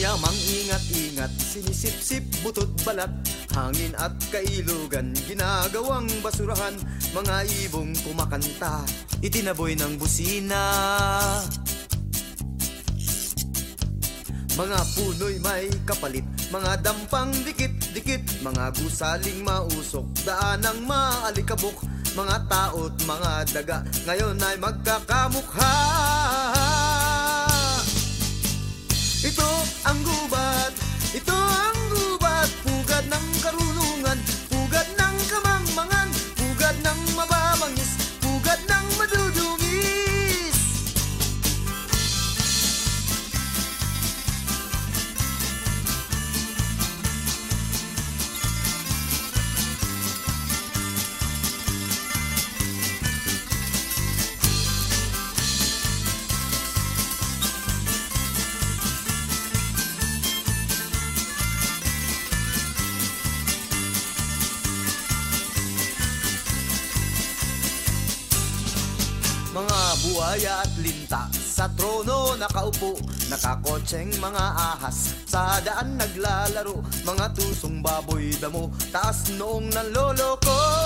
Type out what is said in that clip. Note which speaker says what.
Speaker 1: yamang ingat-ingat Sinisip-sip, butod balat. Hangin at kailugan Ginagawang basurahan. Mga ibong kumakanta Itinaboy ng busina. Mga puno'y may kapalit Mga dampang dikit-dikit Mga gusaling mausok Daanang maalikabok. Mga tao't mga daga Ngayon ay magkakamukha Mga buhaya at linta Sa trono nakaupo. Nakakotseng mga ahas Sa daan naglalaro. Mga tusong baboy damo Taas noong nanlolo ko